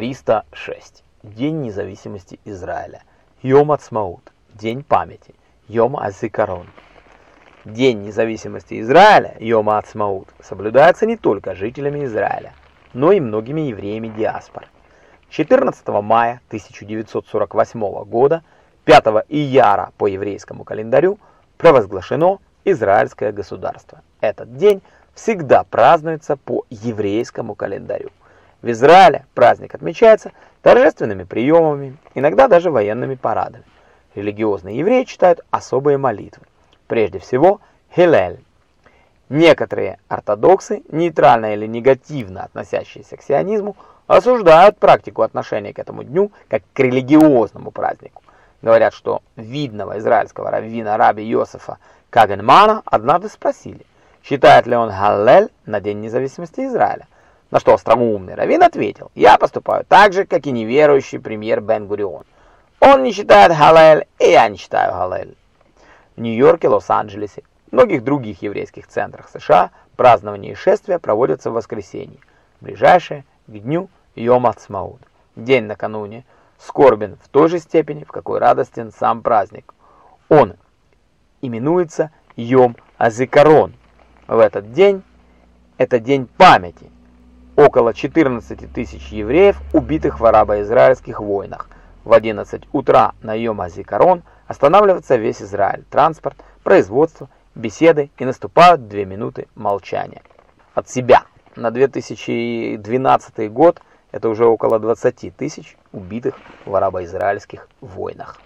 306. День независимости Израиля. Йом Ацмаут. День памяти. Йом Азикарон. День независимости Израиля, Йом Ацмаут, соблюдается не только жителями Израиля, но и многими евреями диаспоры. 14 мая 1948 года, 5 ияра по еврейскому календарю, провозглашено израильское государство. Этот день всегда празднуется по еврейскому календарю. В Израиле праздник отмечается торжественными приемами, иногда даже военными парадами. Религиозные евреи читают особые молитвы. Прежде всего, Хилель. Некоторые ортодоксы, нейтрально или негативно относящиеся к сионизму, осуждают практику отношения к этому дню как к религиозному празднику. Говорят, что видного израильского раввина раби Йосефа Кагенмана однажды спросили, считает ли он Галлель на День независимости Израиля. На что остроумный раввин ответил, я поступаю так же, как и неверующий премьер Бен-Гурион. Он не считает Галель, и я не считаю Галель. В Нью-Йорке, Лос-Анджелесе, многих других еврейских центрах США празднование и шествия проводятся в воскресенье, ближайшее к дню Йом Ацмаут. День накануне скорбен в той же степени, в какой радостен сам праздник. Он именуется Йом Азикарон. В этот день это день памяти, около 14 тысяч евреев, убитых в арабо-израильских войнах. В 11 утра на Йом-Азикарон останавливается весь Израиль, транспорт, производство, беседы и наступают две минуты молчания. От себя на 2012 год это уже около 20 тысяч убитых в арабо-израильских войнах.